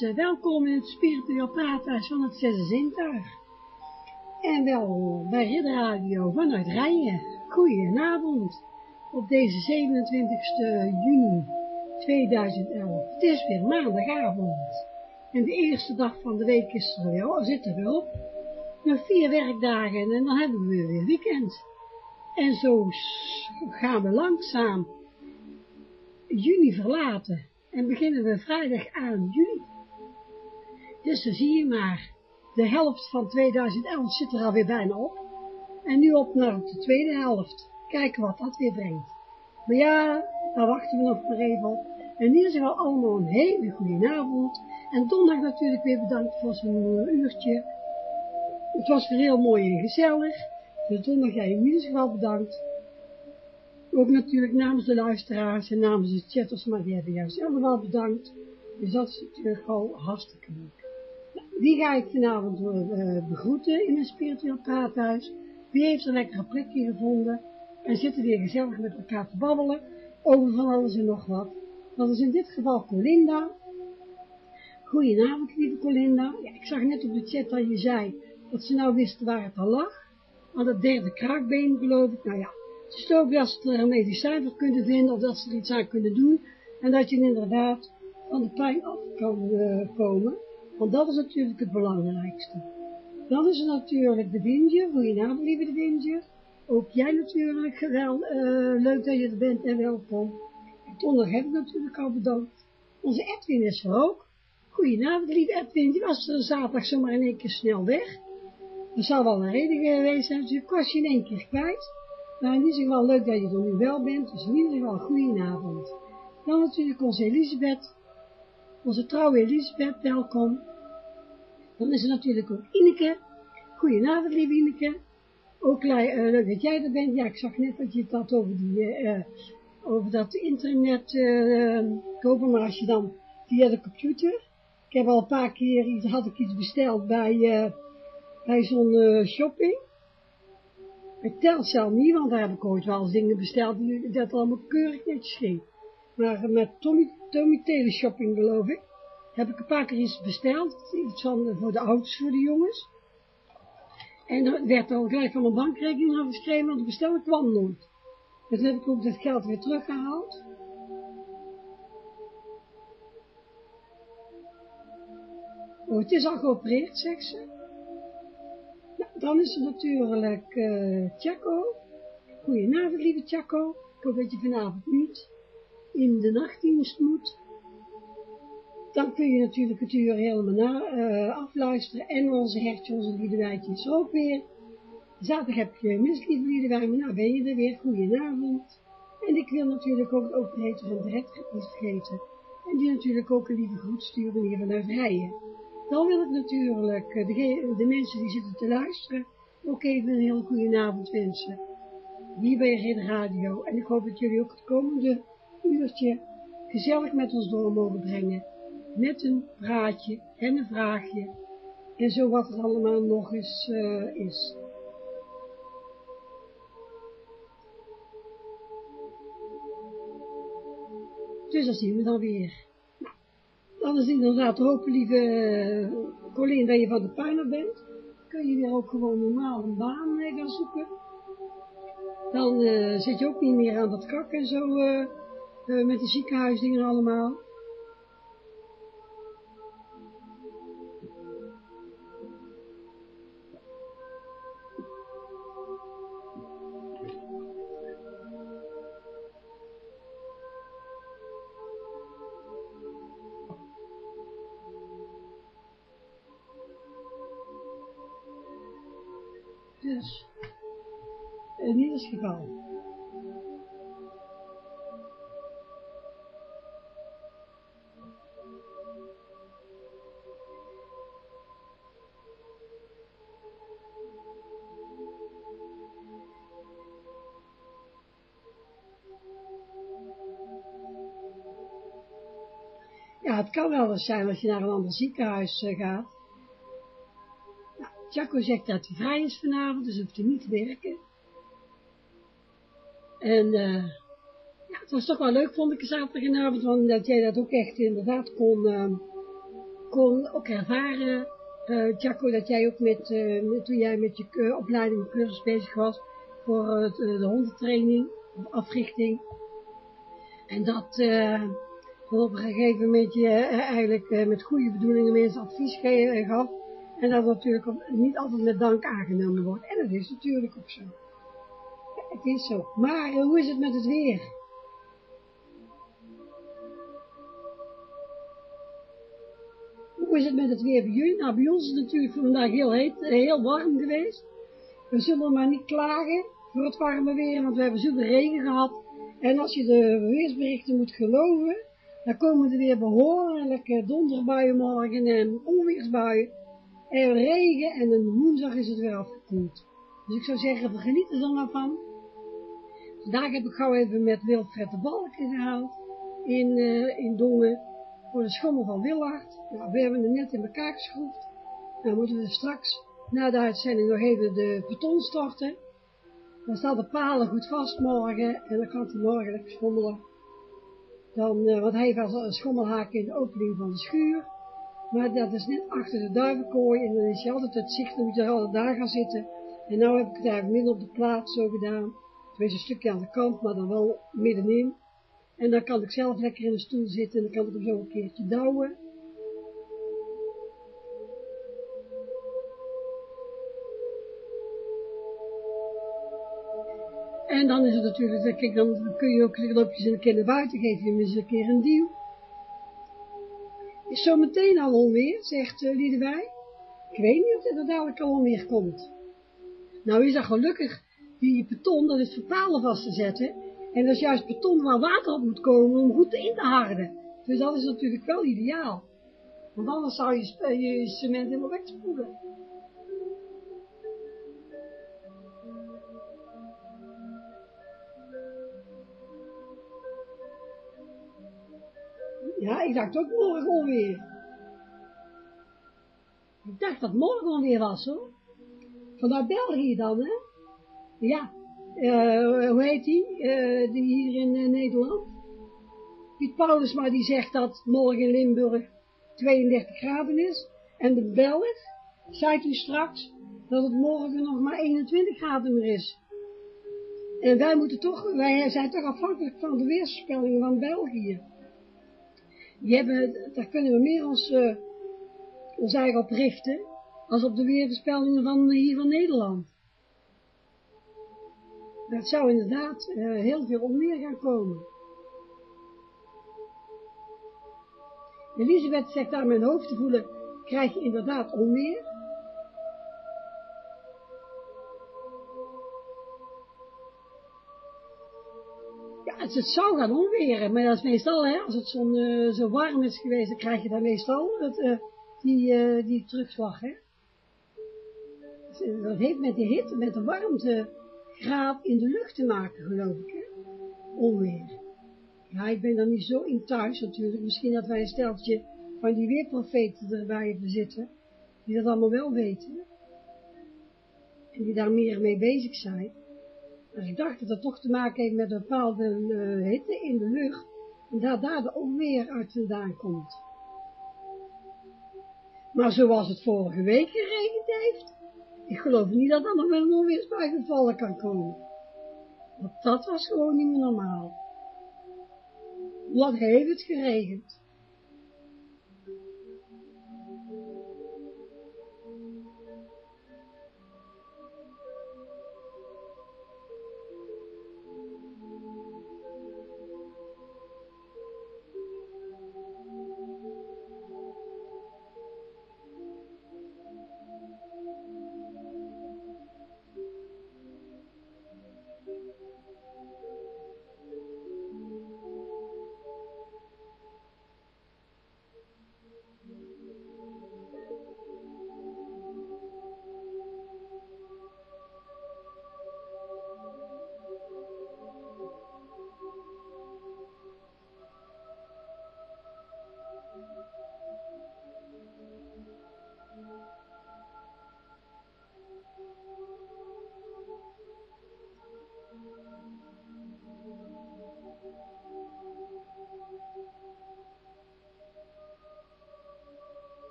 mensen. Welkom in het spiritueel praathuis van het Zesde Zintuig. En wel bij Ridder Radio vanuit Rijen. Goedenavond op deze 27 juni 2011. Het is weer maandagavond. En de eerste dag van de week is er weer, zit er weer op. Nog vier werkdagen en dan hebben we weer weekend. En zo gaan we langzaam juni verlaten en beginnen we vrijdag aan juli. Dus dan zie je maar, de helft van 2011 zit er alweer bijna op. En nu op naar de tweede helft. Kijken wat dat weer brengt. Maar ja, daar wachten we nog maar even op. En in ieder geval allemaal een hele goede avond. En donderdag natuurlijk weer bedankt voor zo'n uurtje. Het was weer heel mooi en gezellig. Dus donderdag jij in ieder geval bedankt. Ook natuurlijk namens de luisteraars en namens de chatters, maar die hebben juist allemaal bedankt. Dus dat is natuurlijk al hartstikke leuk. Wie ga ik vanavond uh, begroeten in een spiritueel praathuis? Wie heeft een lekkere plekje gevonden? En zitten weer gezellig met elkaar te babbelen over van alles en nog wat. Dat is in dit geval Colinda. Goedenavond, lieve Colinda. Ja, ik zag net op de chat dat je zei dat ze nou wisten waar het al lag. Aan het derde kraakbeen, geloof ik. Nou ja, het is ook dat ze er een kunnen vinden, of dat ze er iets aan kunnen doen. En dat je inderdaad van de pijn af kan uh, komen. Want dat is natuurlijk het belangrijkste. Dan is er natuurlijk de Windje. Goedenavond, lieve de Windje. Ook jij natuurlijk wel uh, leuk dat je er bent en welkom. En heb ik natuurlijk al bedankt. Onze Edwin is er ook. Goedenavond, lieve Edwin. Die was er zaterdag zomaar in één keer snel weg. Er zal wel een reden geweest zijn, dus ik was je in één keer kwijt. Maar in ieder geval leuk dat je er nu wel bent, dus in ieder geval goedenavond. Dan natuurlijk onze Elisabeth, onze trouwe Elisabeth, welkom. Dan is er natuurlijk ook Ineke. Goedenavond, lieve Ineke. Ook leuk dat jij er bent. Ja, ik zag net dat je het had over, die, uh, over dat internet kopen, maar als je dan via de computer. Ik heb al een paar keer iets, had ik iets besteld bij, bij zo'n shopping. Ik tel zelf niet, want daar heb ik ooit wel dingen besteld die dat allemaal keurig netjes ging. Maar met Tommy, Tommy Teleshopping geloof ik, heb ik een paar keer iets besteld, iets van, voor de auto's voor de jongens. En er werd al gelijk van mijn bankrekening afgeschreven, want de bestelling kwam nooit. Dus heb ik ook dat geld weer teruggehaald. Oh, het is al geopereerd, zegt ze. Dan is er natuurlijk uh, Chaco. Goedenavond, lieve Chaco. Ik hoop dat je vanavond niet in de nachtdienst moet. Dan kun je natuurlijk het uur helemaal uh, afluisteren. En onze hertje, onze Liedewijtje is ook weer. Zaterdag heb je mis, lieve maar nou ben je er weer. Goedenavond. En ik wil natuurlijk ook de operator van de red niet vergeten. En die natuurlijk ook een lieve groet sturen hier vanuit Rijen. Dan wil ik natuurlijk eh, de, de, mensen die zitten te luisteren ook even een heel goede avond wensen. Hier bij Red Radio. En ik hoop dat jullie ook het komende uurtje gezellig met ons door mogen brengen. Met een praatje en een vraagje. En zo wat er allemaal nog eens uh, is. Dus dan zien we dan weer. Dan is inderdaad hopen, lieve uh, Colleen, dat je van de pijn bent. Kun je weer ook gewoon normaal een baan uh, gaan zoeken. Dan zit je ook niet meer aan dat kak en zo, met de ziekenhuisdingen allemaal. Het kan wel eens zijn als je naar een ander ziekenhuis uh, gaat Jaco zegt dat hij vrij is vanavond, dus hoeft hij niet te werken. En uh, Ja, het was toch wel leuk, vond ik zaterdagavond, want dat jij dat ook echt inderdaad kon, uh, kon ook ervaren, uh, Jaco, dat jij ook met, uh, toen jij met je opleiding cursus bezig was, voor de hondentraining, africhting, en dat op een gegeven moment je eigenlijk met goede bedoelingen mensen advies gaf, en dat natuurlijk niet altijd met dank aangenomen wordt. En dat is natuurlijk ook zo. Het is zo. Maar hoe is het met het weer? Hoe is het met het weer bij jullie? Nou, bij ons is het natuurlijk vandaag heel heet, heel warm geweest. We zullen maar niet klagen voor het warme weer, want we hebben zoveel regen gehad. En als je de weersberichten moet geloven, dan komen er weer behoorlijke donderbuien morgen en onweersbuien. En regen en een woensdag is het weer afgekoeld. Dus ik zou zeggen, we genieten er dan van. Vandaag heb ik gauw even met Wilfred de Balken gehaald in, uh, in Dongen voor de schommel van Willard. Nou, we hebben het net in elkaar geschroefd. Dan moeten we straks na de uitzending nog even de beton storten. Dan staat de palen goed vast morgen en dan kan hij morgen lekker schommelen. Dan, uh, want hij heeft een schommelhaak in de opening van de schuur. Maar dat is net achter de duivenkooi en dan is je altijd het zicht, dan moet je er altijd daar gaan zitten. En nou heb ik het eigenlijk midden op de plaats zo gedaan. Twee een stukje aan de kant, maar dan wel middenin. En dan kan ik zelf lekker in de stoel zitten en dan kan ik hem zo een keertje douwen. En dan is het natuurlijk, kijk, dan kun je ook loopjes in de keer naar buiten, geef je eens een keer een duw. Is zo meteen al onweer, zegt uh. Ik weet niet of het er dadelijk al komt. Nou is dat gelukkig, die beton, dat is voor palen vast te zetten. En dat is juist beton waar water op moet komen om goed in te harden. Dus dat is natuurlijk wel ideaal. Want anders zou je, je cement helemaal wegspoelen. Ja, ik dacht ook morgen onweer. Ik dacht dat morgen onweer was, hoor. Vanuit België dan, hè? Ja, uh, hoe heet die? Uh, die hier in uh, Nederland. Piet Paulusma die zegt dat morgen in Limburg 32 graden is. En de Belg zei toen straks dat het morgen nog maar 21 graden meer is. En wij moeten toch, wij zijn toch afhankelijk van de weersvoorspellingen van België. Die hebben, daar kunnen we meer ons, uh, ons eigen op richten, als op de weervoorspellingen van hier van Nederland. Dat zou inderdaad uh, heel veel onweer gaan komen. Elisabeth zegt daar mijn hoofd te voelen, krijg je inderdaad onweer. Het, het zou gaan onweren, maar dat is meestal, hè, als het zo, uh, zo warm is geweest, dan krijg je dan meestal uh, die, uh, die terugslag, hè. Dat heeft met de hitte, met de warmte, graad in de lucht te maken, geloof ik, hè? Onweer. Ja, ik ben dan niet zo in thuis natuurlijk. Misschien dat wij een steltje van die weerprofeten erbij hebben zitten, die dat allemaal wel weten. En die daar meer mee bezig zijn. Dus ik dacht dat het toch te maken heeft met een bepaalde uh, hitte in de lucht. En dat daar de onweer uit vandaan komt. Maar zoals het vorige week geregend heeft, ik geloof niet dat er nog wel een onweersbui gevallen kan komen. Want dat was gewoon niet meer normaal. Wat heeft het geregend?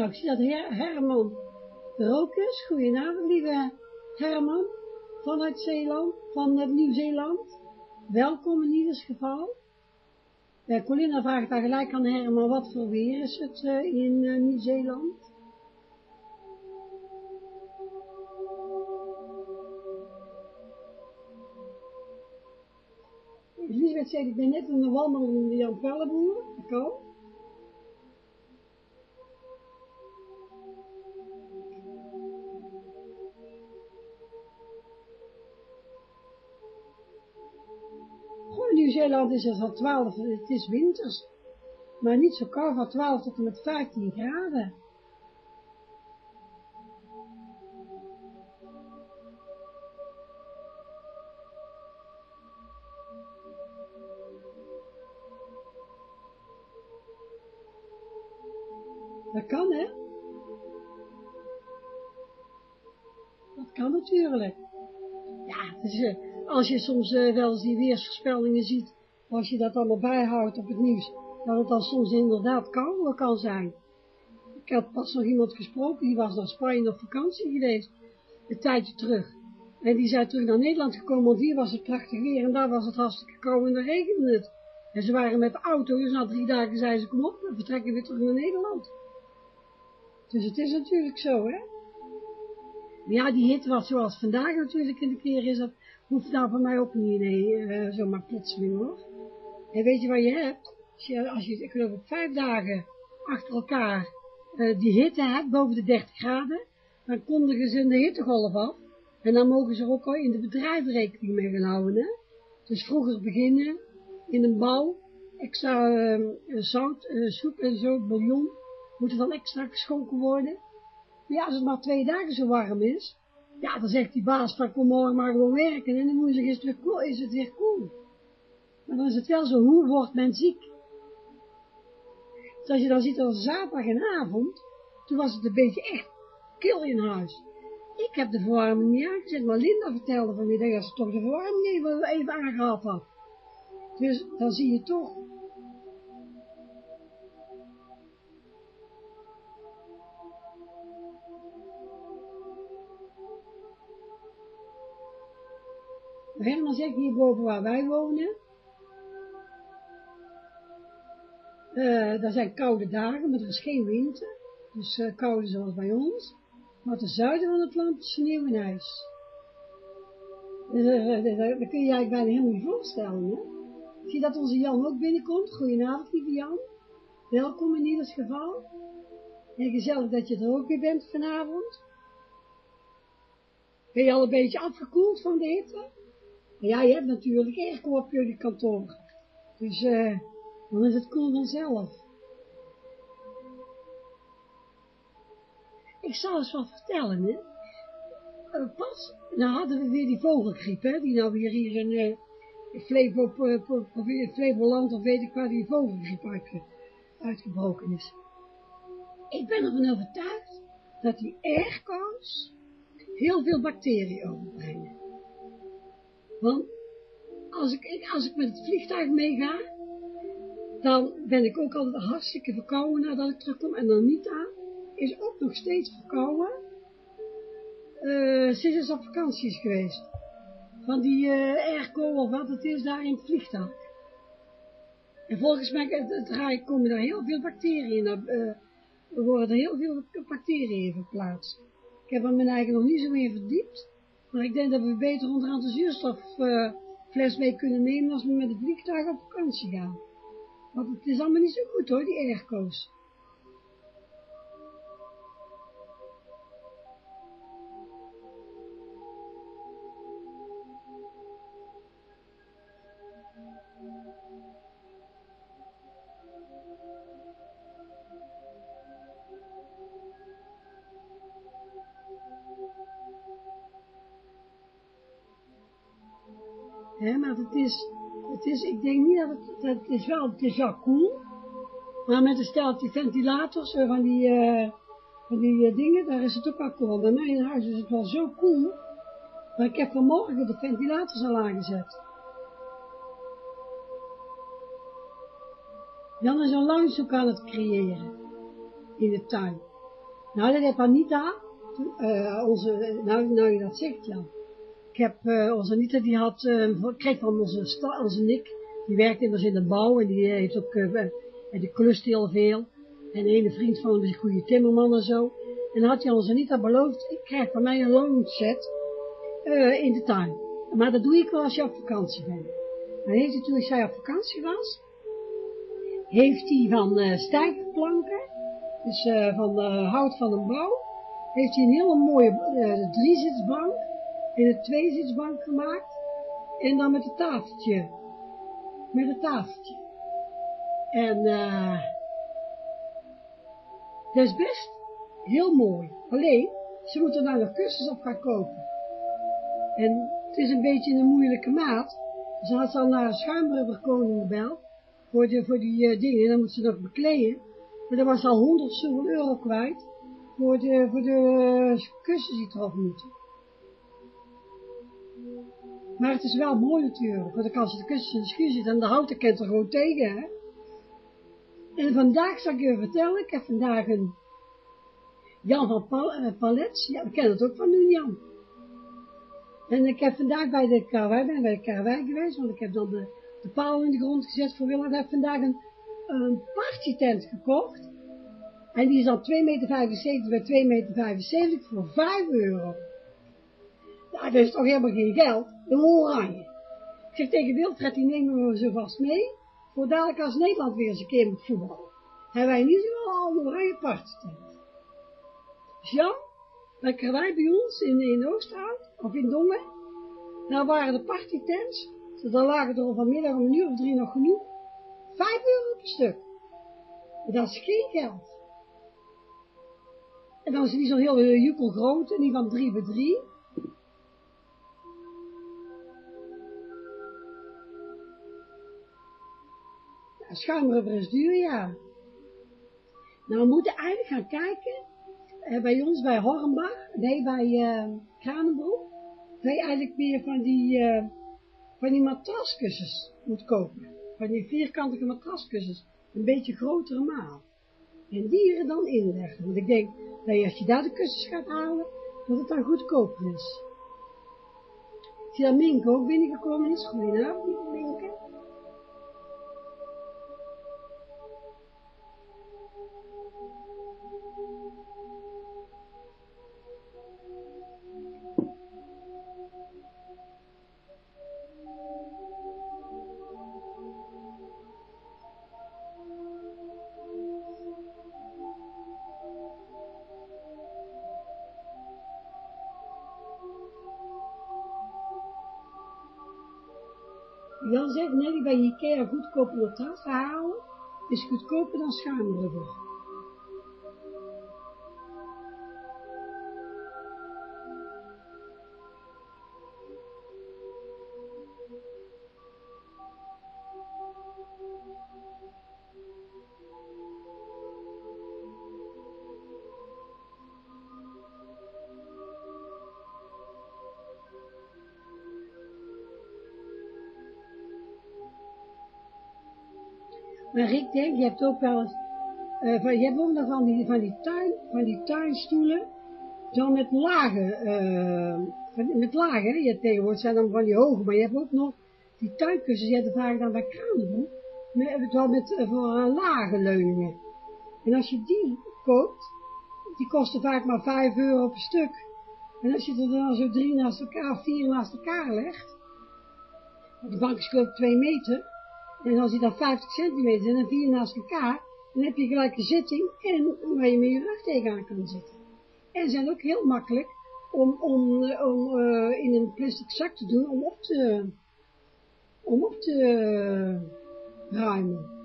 Ik zie dat Her Herman er ook is. Goedenavond, lieve Herman, vanuit Zeeland, van Nieuw-Zeeland. Welkom in ieder geval. Uh, Colinda vraagt daar gelijk aan Herman, wat voor weer is het uh, in uh, Nieuw-Zeeland? Elisabeth zei, ik ben net in de wandeling in de Jan Pelleboer. Dat kan. Nieuw-Zeeland is het al 12, het is winters, maar niet zo koud, van 12 tot en met 15 graden. Dat kan, hè? Dat kan natuurlijk. Ja. Uh, als je soms uh, wel eens die weersvoorspellingen ziet, als je dat allemaal bijhoudt op het nieuws, dat het dan soms inderdaad kouder kan zijn. Ik had pas nog iemand gesproken, die was naar Spanje op vakantie geweest, een tijdje terug. En die zei terug naar Nederland gekomen, want hier was het prachtig weer en daar was het hartstikke koud en dan regende het. En ze waren met de auto, dus na drie dagen zeiden ze, kom op, we vertrekken weer terug naar Nederland. Dus het is natuurlijk zo, hè. Ja, die hitte wat zoals vandaag natuurlijk in de keer is, dat hoeft nou voor mij ook niet, nee, uh, zomaar plotseling hoor. En weet je wat je hebt? Als je, als je ik geloof ik, vijf dagen achter elkaar uh, die hitte hebt, boven de 30 graden, dan kondigen ze de hittegolf af. En dan mogen ze er ook al in de bedrijf rekening mee gaan houden, hè. Dus vroeger beginnen, in een bouw, extra uh, zout, soep en zo, bouillon, moet er dan extra geschonken worden. Maar ja, als het maar twee dagen zo warm is, ja, dan zegt die baas van kom morgen maar gewoon werken en dan woensdag is het weer cool, is het weer cool. Dan is het wel zo, hoe wordt men ziek? Dus als je dan ziet als zaterdag en avond, toen was het een beetje echt kil in huis. Ik heb de verwarming niet aangezet, maar Linda vertelde vanmiddag dat ze toch de verwarming even, even aangehad had. Dus dan zie je toch Herman zegt hierboven waar wij wonen. Uh, daar zijn koude dagen, maar er is geen winter. Dus uh, koude zoals bij ons. Maar ten zuiden van het land is sneeuw en ijs. Dat kun je eigenlijk bijna helemaal niet voorstellen. Hè? Zie dat onze Jan ook binnenkomt. Goedenavond, lieve Jan. Welkom in ieder geval. En gezellig dat je er ook weer bent vanavond. Ben je al een beetje afgekoeld van de hitte? Ja, je hebt natuurlijk airco op jullie kantoor. Dus uh, dan is het cool vanzelf. Ik zal eens wat vertellen, hè. Uh, pas, nou hadden we weer die vogelgriep, hè, die nou weer hier in, uh, Flevo, Flevoland, of weet ik waar, die vogelgriep uitge, uitgebroken is. Ik ben ervan overtuigd dat die airco's heel veel bacteriën overbrengen. Want als ik, als ik met het vliegtuig meega, dan ben ik ook altijd hartstikke verkouden nadat ik terugkom. En aan, is ook nog steeds verkouden. Uh, sinds ze op vakantie is geweest. Van die uh, airco of wat het is daar in het vliegtuig. En volgens mij het, het, komen daar heel veel bacteriën. Uh, er worden heel veel bacteriën verplaatst. Ik heb er mijn eigen nog niet zo meer verdiept. Maar ik denk dat we beter onderhand de zuurstoffles uh, mee kunnen nemen als we met het vliegtuig op vakantie gaan. Want het is allemaal niet zo goed hoor, die airco's. Het, is wel, het is cool, maar met een steltje ventilators van die, uh, van die uh, dingen, daar is het ook wel cool. Bij mij in huis is het wel zo cool, maar ik heb vanmorgen de ventilators al aangezet. Jan is een luidshoek aan het creëren, in de tuin. Nou, dat heb Anita, uh, onze, nou, nou je dat zegt, ja. Ik heb, onze Anita, die had, kreeg van onze, onze Nick, die werkt immers in de bouw en die heeft ook, uh, die klust heel veel. En een ene vriend van hem een goede timmerman en zo. En dan had hij onze Anita beloofd, ik krijg van mij een loonset uh, in de tuin. Maar dat doe ik wel als je op vakantie bent. Maar heeft hij toen zij op vakantie was, heeft hij van uh, stijgerplanken, dus van hout van een bouw, heeft hij een hele mooie driezitsbank en een tweezitsbank gemaakt. En dan met een tafeltje. Met een tafeltje. En uh, dat is best heel mooi. Alleen, ze moeten daar nog kussens op gaan kopen. En het is een beetje een moeilijke maat. Ze had al naar een schuimrubberkoning gebeld. Voor, de, voor die uh, dingen. En dan moet ze nog bekleden. Maar dat was al honderd zoveel euro kwijt. Voor de, voor de kussens die erop moeten. Maar het is wel mooi natuurlijk. Want dan kan ze de kussens in de schuur zitten. En de houten kent er gewoon tegen. Hè? En vandaag zal ik je vertellen. Ik heb vandaag een Jan van Pal Palets. Ja, we kennen het ook van nu, Jan. En ik heb vandaag bij de karwei, ben bij de karwei geweest, want ik heb dan de, de paal in de grond gezet voor Willem. Ik heb vandaag een, een partytent gekocht. En die is al 2,75 meter bij 2,75 meter voor 5 euro. Nou, dat is toch helemaal geen geld. Een oranje. Ik zeg tegen Wilfred, die nemen we zo vast mee. Voor dadelijk als Nederland weer eens een keer moet voetballen. Hebben wij niet zo al een oranje. Dus Jan, bij karwei bij ons in, in Oosterhout, of in Dongen, daar waren de partytents, daar lagen er vanmiddag om een uur of drie nog genoeg, vijf euro per stuk. En dat is geen geld. En dan is die zo heel jukkel groot, en die van drie bij drie. Schuimrubber is duur, ja. Nou, we moeten eigenlijk gaan kijken, uh, bij ons, bij Hornbach, nee, bij uh, Kranenbroek, dat je eigenlijk meer van die, uh, van die matraskussens moet kopen. Van die vierkantige matraskussens. Een beetje grotere maal. En die er dan inleggen. Want ik denk, dat als je daar de kussens gaat halen, dat het dan goedkoper is. Ik zie dat Minke ook binnengekomen is. Goedenavond, Minke. Ikea goedkope matrassen halen, is goedkoper dan schuimrubber. Ik denk, je hebt ook wel eens, uh, van, je hebt ook nog van die, van die tuin, van die tuinstoelen, zo met lagen, uh, met lagen, je hebt tegenwoordig zijn dan van die hoge, maar je hebt ook nog die tuinkussens, hebt vaak dan bij Kranenbroek, met, wel met, uh, voor uh, lage leuningen. En als je die koopt, die kosten vaak maar 5 euro per stuk. En als je er dan zo drie naast elkaar, vier naast elkaar legt, de bank is geloof ik 2 meter, en als je dan 50 centimeter en dan vier naast elkaar, dan heb je gelijk een zitting en waar je met je rug tegenaan kan zitten. En ze zijn ook heel makkelijk om, om, om uh, in een plastic zak te doen om op te, om op te uh, ruimen.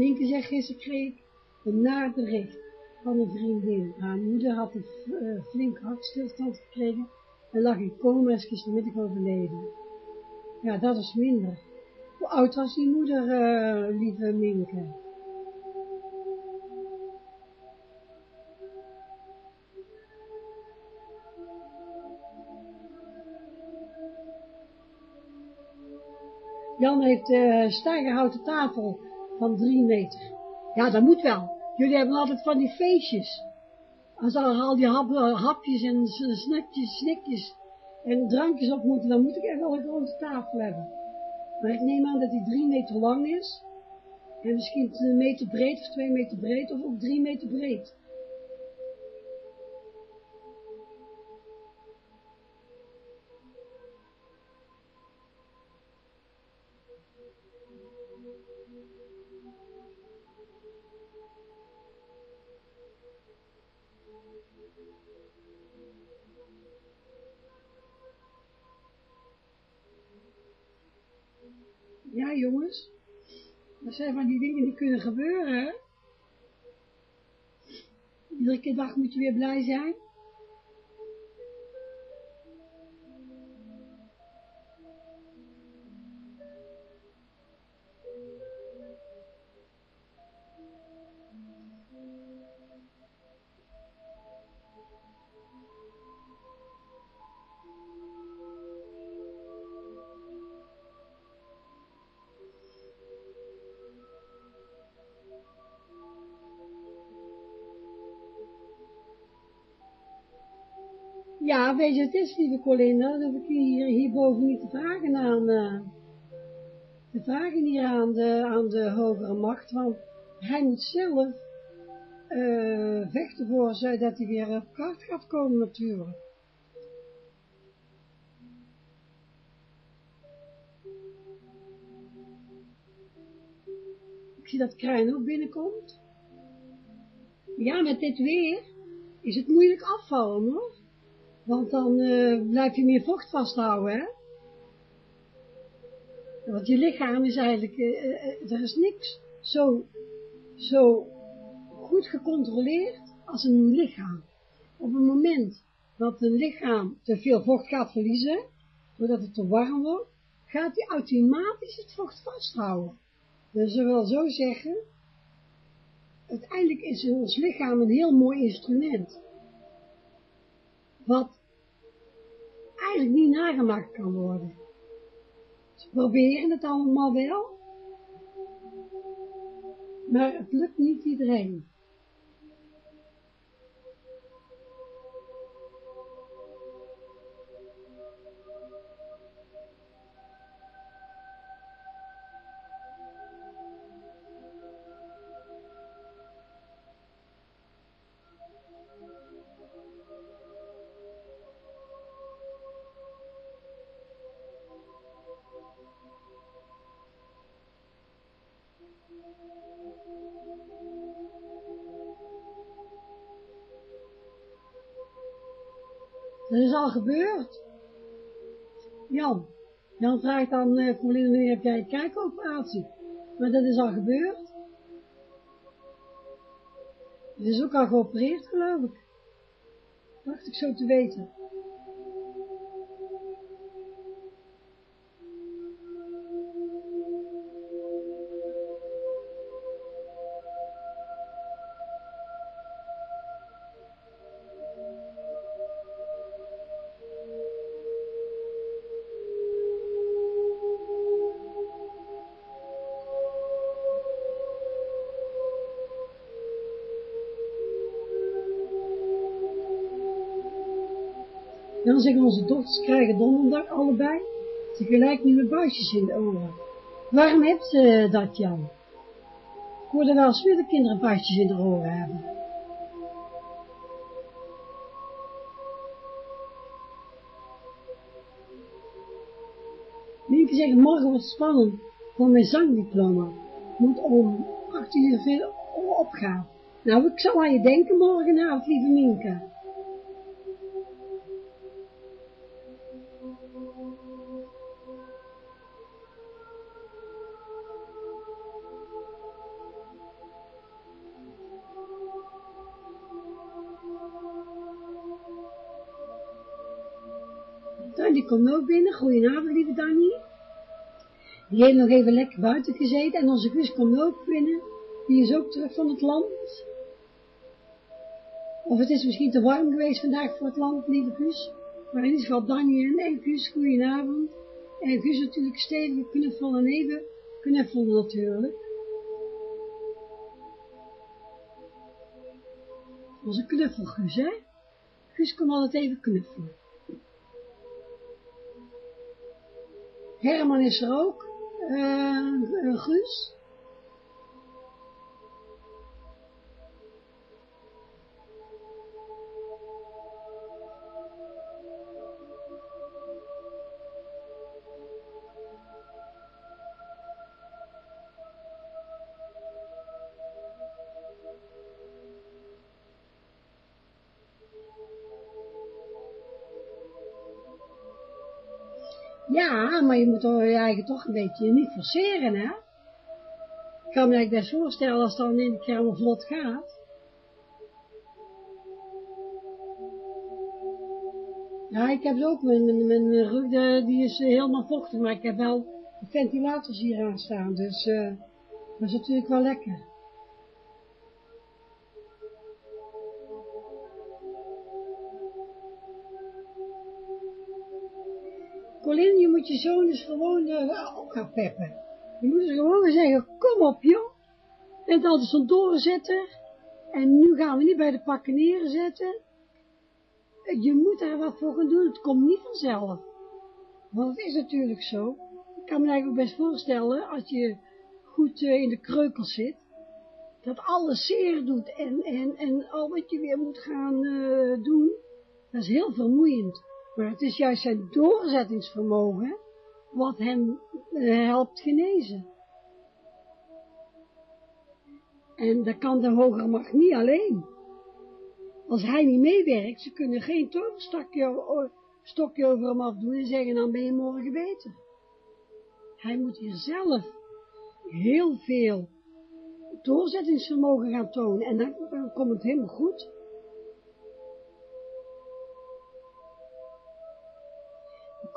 Zegt, gisteren een naar bericht van een vriendin. Haar moeder had een uh, flink hartstilstand gekregen en lag in coma is gistermiddag overleden. Ja, dat is minder. Hoe oud was die moeder, uh, lieve Minke? Jan heeft uh, stijgerhouten tafel van drie meter. Ja, dat moet wel. Jullie hebben altijd van die feestjes. Als er al die hap, hapjes en snakjes, snikjes en drankjes op moeten, dan moet ik echt wel een grote tafel hebben. Maar ik neem aan dat die drie meter lang is. En misschien een meter breed of twee meter breed of ook drie meter breed. Van die dingen die kunnen gebeuren? Iedere dag moet je weer blij zijn. Het is, lieve Colinda, dat heb ik hier, hierboven niet te vragen aan, uh, te vragen hier aan de, aan de hogere macht, want hij moet zelf uh, vechten voor zodat hij weer op kracht gaat komen natuurlijk. Ik zie dat Krijn ook binnenkomt. Ja, met dit weer is het moeilijk afvallen hoor. Want dan uh, blijf je meer vocht vasthouden, hè. Want je lichaam is eigenlijk, uh, uh, er is niks zo, zo goed gecontroleerd als een lichaam. Op het moment dat een lichaam te veel vocht gaat verliezen, doordat het te warm wordt, gaat hij automatisch het vocht vasthouden. Dus we wel zo zeggen, uiteindelijk is ons lichaam een heel mooi instrument. Wat eigenlijk niet nagemaakt kan worden. Ze proberen het allemaal wel, maar het lukt niet iedereen. Jan vraagt dan, uh, wanneer heb jij een kijkoperatie? Maar dat is al gebeurd. Het is ook al geopereerd, geloof ik. Dacht ik zo te weten. Dan zeggen onze dochters krijgen donderdag allebei tegelijk nieuwe buisjes in de oren. Waarom heeft ze dat, Jan? Ik hoorde wel eens de kinderen buisjes in de oren hebben. Mieke zegt, morgen wordt spannend voor mijn zangdiploma. Moet om acht uur veel opgaan. Nou, ik zal aan je denken morgenavond, lieve Mieke. Komt ook binnen. Goedenavond, lieve Danny. Die heeft nog even lekker buiten gezeten en onze Guus komt ook binnen. Die is ook terug van het land. Of het is misschien te warm geweest vandaag voor het land, lieve Guus. Maar in ieder geval Daniel en Guus, goedenavond. En Guus natuurlijk stevige knuffel en even knuffel natuurlijk. Onze knuffelguus, hè? Guus komt altijd even knuffelen. Herman is er ook. Uh, Guus. Maar je moet je eigen toch een beetje niet forceren, hè? Ik kan me eigenlijk best voorstellen als het dan in de keer vlot gaat. Ja, ik heb ook, mijn, mijn, mijn rug die is helemaal vochtig, maar ik heb wel de ventilators hier aan staan, dus uh, dat is natuurlijk wel lekker. Moet je zoon dus gewoon uh, ook gaan peppen. Je moet dus gewoon zeggen, kom op joh. En altijd zo'n doorzetten. En nu gaan we niet bij de pakken neerzetten. Je moet er wat voor gaan doen, het komt niet vanzelf. Want het is natuurlijk zo. Ik kan me eigenlijk best voorstellen, als je goed uh, in de kreukel zit, dat alles zeer doet en, en, en al wat je weer moet gaan uh, doen, dat is heel vermoeiend. Maar het is juist zijn doorzettingsvermogen wat hem uh, helpt genezen. En dat kan de hogere macht niet alleen. Als hij niet meewerkt, ze kunnen geen toverstokje stokje over hem afdoen en zeggen, dan ben je morgen beter. Hij moet hier zelf heel veel doorzettingsvermogen gaan tonen en dan komt het helemaal goed.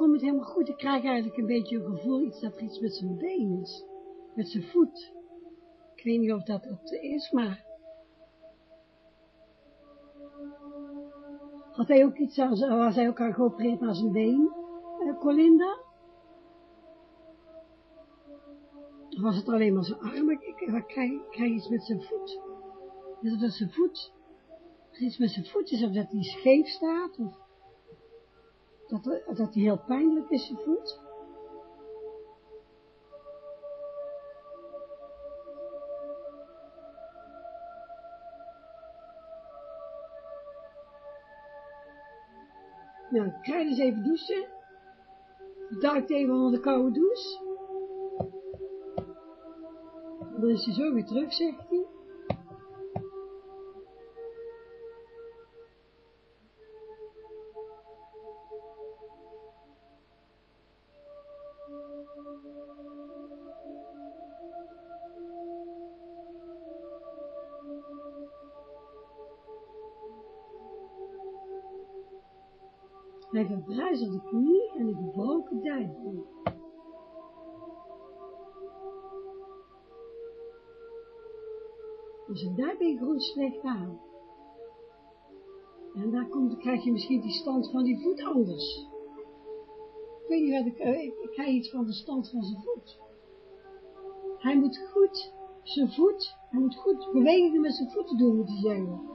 Komt het helemaal goed. Ik krijg eigenlijk een beetje een gevoel iets dat er iets met zijn been is. Met zijn voet. Ik weet niet of dat het is, maar... Had hij ook iets, aan, was hij ook aan geopereerd aan zijn been, uh, Colinda? Of was het alleen maar zijn arm? Ik, krijg, iets met zijn voet. Is dat zijn voet? Iets met zijn voet is of dat hij scheef staat, of dat, dat hij heel pijnlijk is, zijn voet. Nou, ga je eens even douchen. Duikt even onder de koude douche. Dan is hij zo weer terug, zegt hij. Hij verbrijzelde knie en een gebroken dijbeen. Dus een dijbeen groeit slecht aan. En daar komt, krijg je misschien die stand van die voet anders. Ik weet niet wat ik, uh, ik, ik krijg iets van de stand van zijn voet. Hij moet goed zijn voet, hij moet goed bewegingen met zijn voeten doen, moet hij zeggen.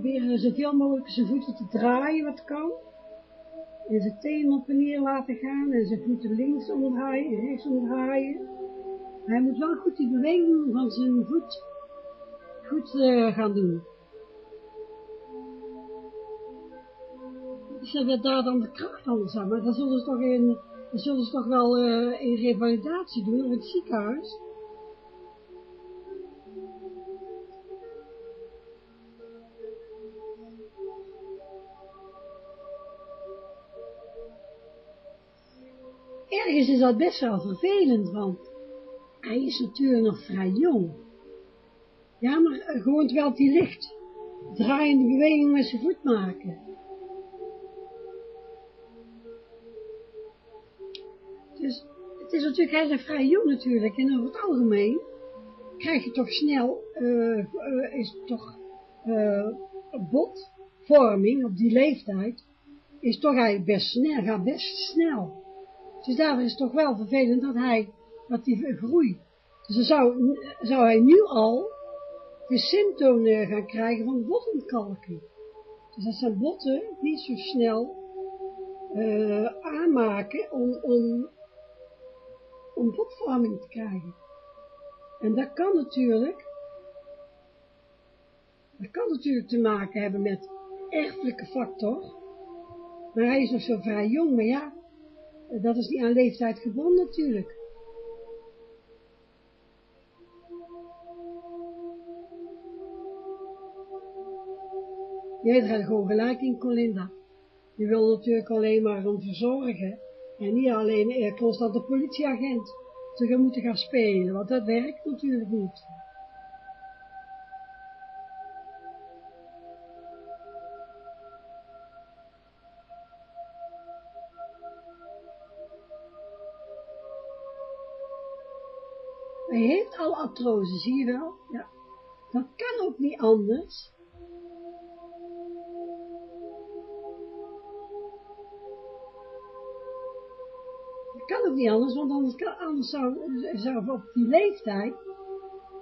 Proberen zoveel mogelijk zijn voeten te draaien wat kan. En zijn tenen op en neer laten gaan en zijn voeten links omdraaien en rechts omdraaien. hij moet wel goed die beweging van zijn voet goed uh, gaan doen. Dus dat daar dan de kracht anders aan, maar dan zullen ze toch, in, dan zullen ze toch wel uh, in revalidatie doen in het ziekenhuis. Is dat best wel vervelend, want hij is natuurlijk nog vrij jong. Ja, maar eh, gewoon terwijl hij ligt, draaiende beweging met zijn voet maken. Dus het is natuurlijk, hij is vrij jong natuurlijk. En over het algemeen krijg je toch snel, uh, uh, is toch uh, botvorming op die leeftijd, is toch eigenlijk best snel, gaat best snel. Dus daarom is het toch wel vervelend dat hij, dat die groeit. Dus dan zou, zou hij nu al de symptomen gaan krijgen van botontkalking. Dus dat zijn botten niet zo snel uh, aanmaken om, om, om botvorming te krijgen. En dat kan natuurlijk, dat kan natuurlijk te maken hebben met erfelijke factor. Maar hij is nog zo vrij jong, maar ja, dat is niet aan leeftijd gebonden natuurlijk. Daar gaat gewoon gelijk in, Colinda. Je wil natuurlijk alleen maar om verzorgen. En niet alleen constant de politieagent te gaan moeten gaan spelen, want dat werkt natuurlijk niet. Artrose, zie je wel? Ja. Dat kan ook niet anders. kan ook niet anders, want anders, zou, zou op die leeftijd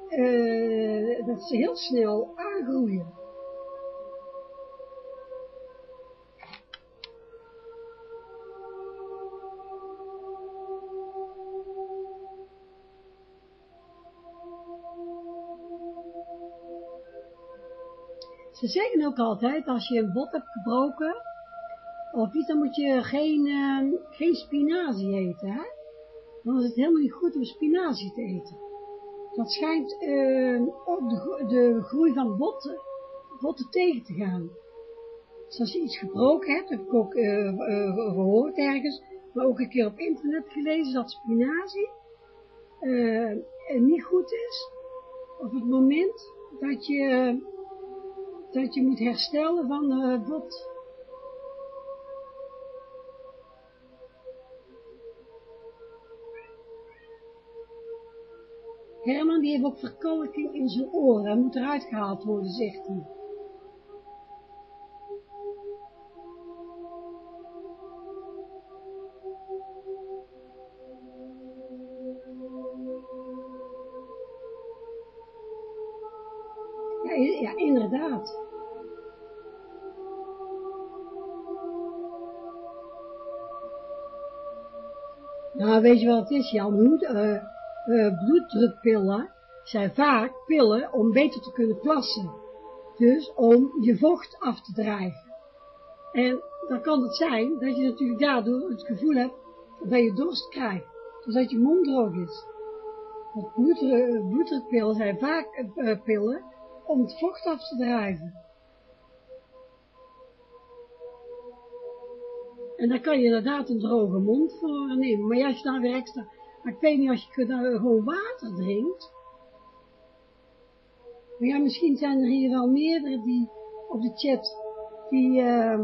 uh, dat ze heel snel aangroeien. Ze zeggen ook altijd, als je een bot hebt gebroken, of iets, dan moet je geen, uh, geen spinazie eten, hè? Dan is het helemaal niet goed om spinazie te eten. Dat schijnt uh, de, de, groei van botten, botten tegen te gaan. Dus als je iets gebroken hebt, heb ik ook uh, gehoord ergens, maar ook een keer op internet gelezen, dat spinazie niet goed is op het moment dat je, dat je moet herstellen van bot Herman die heeft ook verkalking in zijn oren. Hij moet eruit gehaald worden, zegt hij. Ja, ja inderdaad. Nou, weet je wat het is, Jan? Uh, uh, bloeddrukpillen zijn vaak pillen om beter te kunnen plassen. Dus om je vocht af te drijven. En dan kan het zijn dat je natuurlijk daardoor het gevoel hebt dat je dorst krijgt. Dus dat je mond droog is. Want bloeddrukpillen zijn vaak uh, pillen om het vocht af te drijven. En dan kan je inderdaad een droge mond voor nemen. Maar als je dan weer extra maar ik weet niet als je gewoon water drinkt. Maar ja, misschien zijn er hier wel meerdere die op de chat, die... Uh,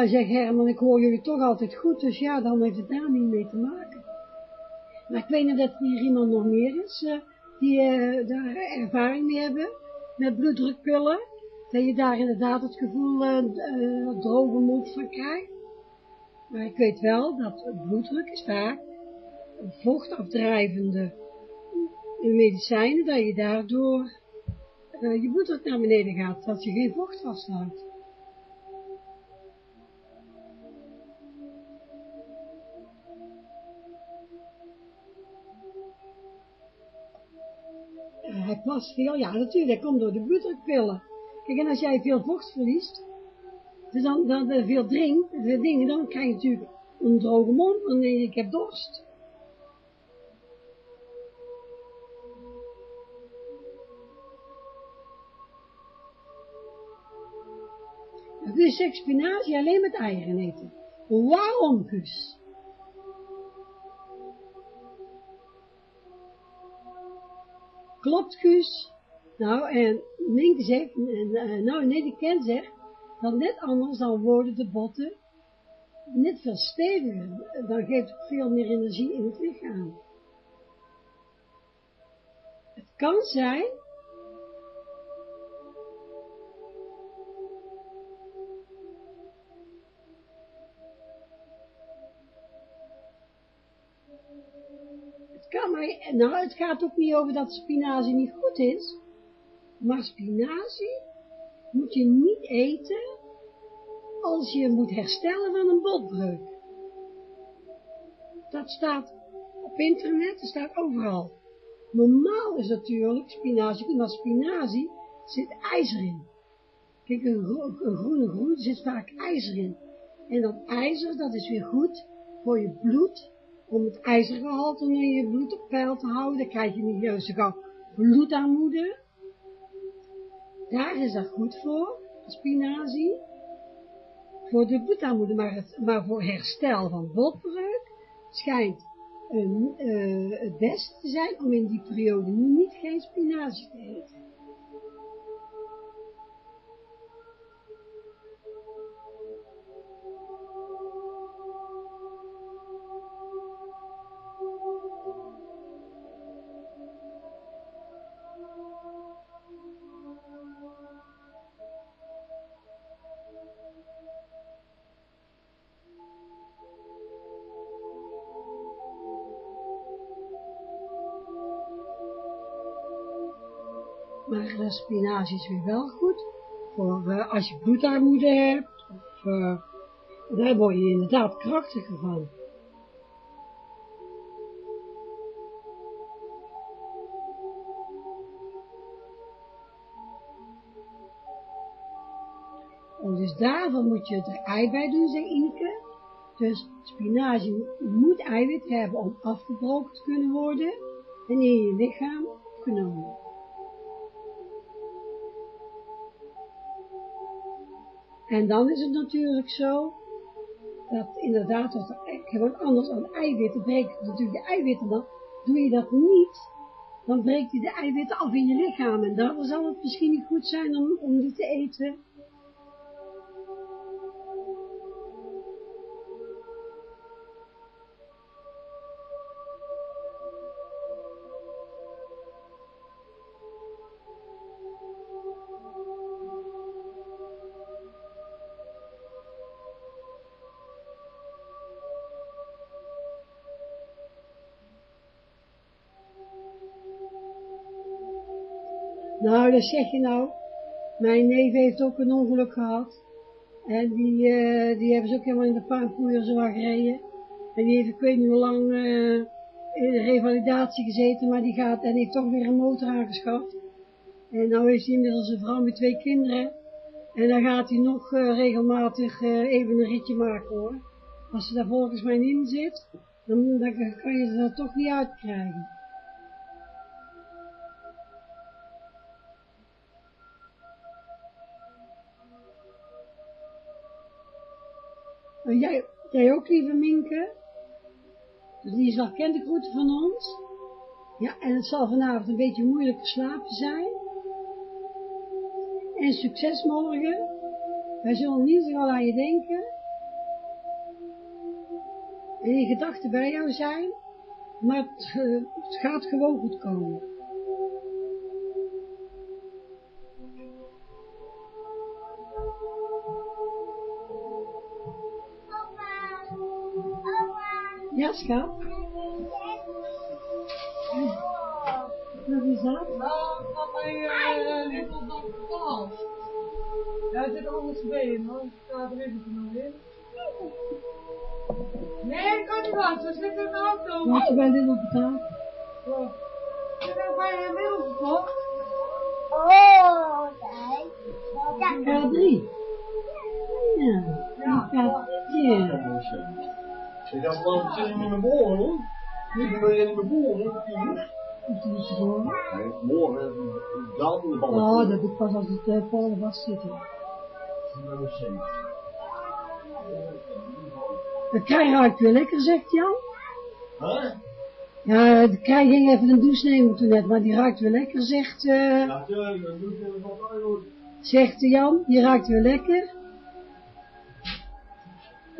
Nou, zeg Herman, ik hoor jullie toch altijd goed, dus ja, dan heeft het daar niet mee te maken. Maar ik weet niet dat hier iemand nog meer is, uh, die uh, daar ervaring mee hebben, met bloeddrukpillen. Dat je daar inderdaad het gevoel uh, droge mond van krijgt. Maar ik weet wel dat bloeddruk is vaak vochtafdrijvende medicijnen, dat je daardoor je bloeddruk naar beneden gaat, dat je geen vocht vasthoudt. Veel, ja natuurlijk, dat komt door de bloeddrukpillen. Kijk, en als jij veel vocht verliest, dus dan, dan, veel drinkt, dingen, dan krijg je natuurlijk een droge mond, je, ik heb dorst. Dus spinazie alleen met eieren eten. Waarom, Gus? Klopt, Guus? Nou, en Minke zegt, eh, nou, nee, Ken zegt, dat net anders dan worden de botten net veel steviger. Dan geeft het veel meer energie in het lichaam. Het kan zijn nou het gaat ook niet over dat spinazie niet goed is, maar spinazie moet je niet eten als je moet herstellen van een botbreuk. Dat staat op internet, dat staat overal. Normaal is natuurlijk spinazie, maar spinazie zit ijzer in. Kijk, een, een groene groente zit vaak ijzer in. En dat ijzer, dat is weer goed voor je bloed, om het ijzergehalte in je bloed op peil te houden. Dan krijg je niet gauw bloedarmoede. Daar is dat goed voor, spinazie. Voor de bloedarmoede, maar, het, voor herstel van botbreuk schijnt een, uh, het beste te zijn om in die periode niet geen spinazie te eten. Spinazie is weer wel goed voor uh, als je bloedarmoede hebt. Uh, daar word je inderdaad krachtiger van. En dus daarvan moet je er ei bij doen, zegt Ineke. Dus spinazie moet eiwit hebben om afgebroken te kunnen worden en in je lichaam genomen. En dan is het natuurlijk zo, dat inderdaad, wat gewoon anders dan eiwitten breekt natuurlijk de eiwitten dan, doe je dat niet, dan breekt hij de eiwitten af in je lichaam. En daarvoor zal het misschien niet goed zijn om, om die te eten. Nou, dat zeg je nou. Mijn neef heeft ook een ongeluk gehad. En die, uh, die hebben ze ook helemaal in de paardenpoeier zo gereden. En die heeft, ik weet niet hoe lang, uh, in de revalidatie gezeten, maar die gaat, en heeft toch weer een motor aangeschaft. En nou heeft hij inmiddels een vrouw met twee kinderen. En dan gaat hij nog regelmatig even een ritje maken hoor. Als ze daar volgens mij in zit, dan, dan kan je ze er toch niet uitkrijgen. En jij, jij ook, lieve Minke? Die is wel kent de groeten van ons. Ja, en het zal vanavond een beetje moeilijk te slapen zijn. En succes morgen. Wij zullen niet zo aan je denken. En in gedachten bij jou zijn. Maar het, het gaat gewoon goed komen. Schat. Wat is dat? Nou, papa, je ligt op dat glas. Ja, het zit anders bij, man. Ik ga er even nog in. Nee, ik kan niet wachten. We zitten in de auto. Wacht, je bent in op betaald. Ja. Ik heb bij je middel gekocht. Oh, kijk. Ja, drie. Ja. Ja. Ja. Ik dacht, waarom zit je niet meer boren, hoor? Nu ben je niet meer boren, natuurlijk. Is die niet geboren? Nee, morgen in de bal. Oh, dat doe ik pas als het uh, polen vast zitten. Dat krijg je weer lekker, zegt Jan. Huh? Ja, de Krij ging even een douche nemen toen net, maar die ruikt weer lekker, zegt, eh, Ja, tuurlijk, dan doet hij wat uit. zegt Jan, die ruikt weer lekker.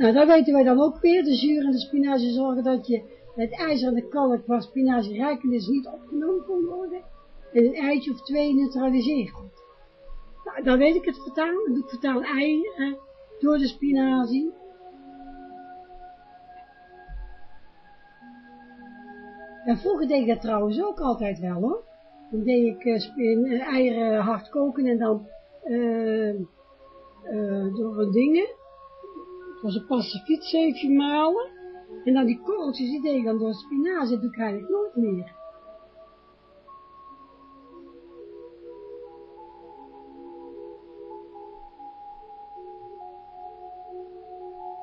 Nou, dat weten wij dan ook weer. De zuur en de spinazie zorgen dat je het ijzer en de kalk waar spinazie rijkend is niet opgenomen kon worden. En een eitje of twee neutraliseert. Nou, dan weet ik het doe ik vertaan eieren door de spinazie. En vroeger deed ik dat trouwens ook altijd wel hoor. Dan deed ik eh, eh, eieren hard koken en dan eh, eh, door dingen. Was een pacifietzeefje malen. En dan die korreltjes, die deed dan door spinazie. Doe ik eigenlijk nooit meer.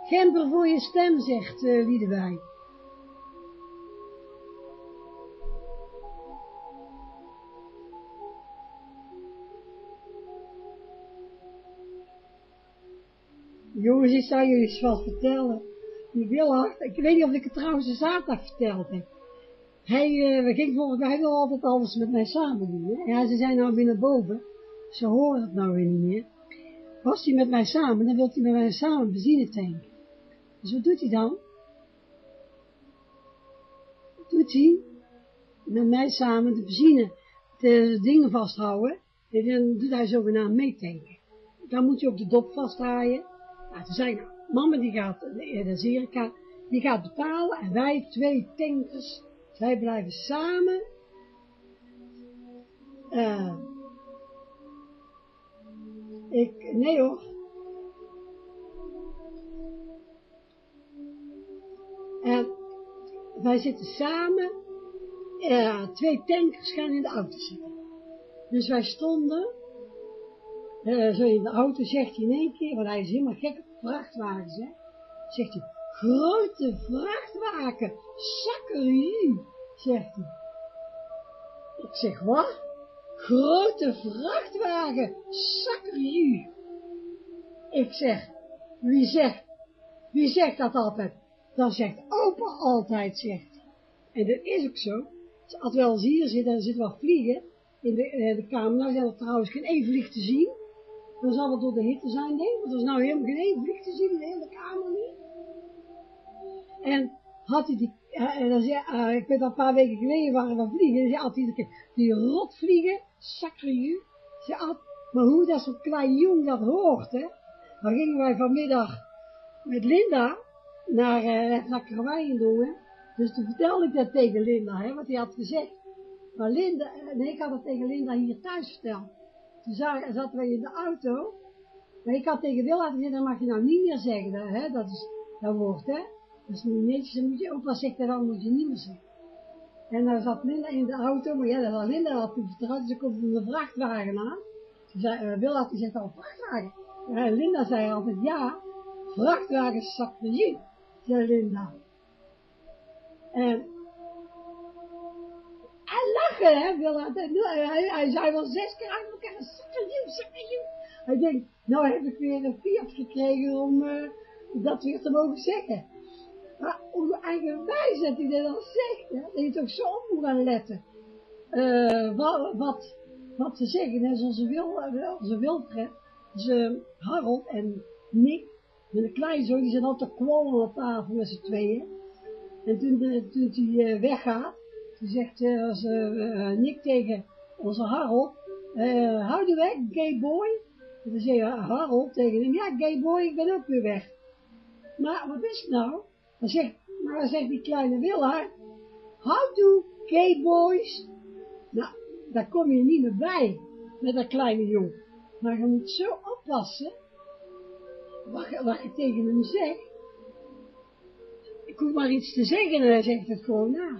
Gemper voor je stem, zegt uh. Jongens, ik zou jullie eens wat vertellen. Die ik weet niet of ik het trouwens de zaterdag verteld heb. Hij, uh, we gingen volgens mij wel altijd alles met mij samen doen. Ja, ze zijn nou weer naar boven. Ze horen het nou weer niet meer. Was hij met mij samen, dan wil hij met mij samen benzine tanken. Dus wat doet hij dan? Doet hij? Met mij samen de benzine, de dingen vasthouden. En dan doet hij zogenaamd meetanken. Dan moet je ook de dop vastdraaien. Nou, nou, mama die gaat, de, de Zerika, die gaat betalen en wij twee tankers, wij blijven samen, uh, ik, nee hoor, en wij zitten samen, uh, twee tankers gaan in de auto zitten. Dus wij stonden, uh, zo in de auto zegt hij in één keer, want hij is helemaal gek op vrachtwagens. Zegt hij, grote vrachtwagen, zakkerie, zegt hij. Ik zeg, wat? Grote vrachtwagen, zakkerie. Ik zeg, wie zegt, wie zegt dat altijd? Dan zegt opa altijd, zegt hij. En dat is ook zo. Als we wel eens hier zitten, er zitten wel vliegen in de, in de kamer. Nou zijn er trouwens geen één vlieg te zien. Dan zal het door de hitte zijn, denk ik. Want er is nou helemaal geen vlieg te zien in de hele kamer niet. En had hij die, en dan zei, uh, ik weet al een paar weken geleden waren we vliegen. En zei altijd die, die rotvliegen, sacre Zei altijd, maar hoe dat zo'n klein jong dat hoort, hè. Dan gingen wij vanmiddag met Linda naar, uh, naar Karwei doen, Dus toen vertelde ik dat tegen Linda, hè, wat hij had gezegd. Maar Linda, nee, ik had het tegen Linda hier thuis verteld. Toen zaten wij in de auto. Maar ik had tegen Willa gezegd, dat mag je nou niet meer zeggen, hè, dat is, dat woord, hè. Dat is niet dan moet je, opa zegt dat dan moet je niet meer zeggen. En dan zat Linda in de auto, maar ja, dat had Linda had toen vertrouwd, er komt een vrachtwagen aan. Ze zei, uh, zegt al, vrachtwagen. En Linda zei altijd, ja, vrachtwagen sacré, zei Linda. En hij lachen, hè, Willa. Hij, hij zei wel zes keer aan. Hij denkt, nou heb ik weer een Fiat gekregen om uh, dat weer te mogen zeggen. Maar hoe eigenwijs dat hij dat dan zegt, hè, dat je toch zo op moet gaan letten. Uh, wat, wat, wat ze zeggen, hè, zoals ze wil, onze Wilfred, ze Harold en Nick, een kleinzoon, die zijn altijd kwollen op tafel met z'n tweeën. En toen, toen hij weggaat, toen zegt uh, Nick tegen onze Harold, uh, hou de weg, gay boy. En dan zei Harold tegen hem, ja, gay boy, ik ben ook weer weg. Maar wat is het nou? Dan zegt, maar dan zegt die kleine Willard, how do gay boys? Nou, daar kom je niet meer bij, met dat kleine jong. Maar je moet zo oppassen, wat, wat je tegen hem zegt. Ik hoef maar iets te zeggen en hij zegt het gewoon na.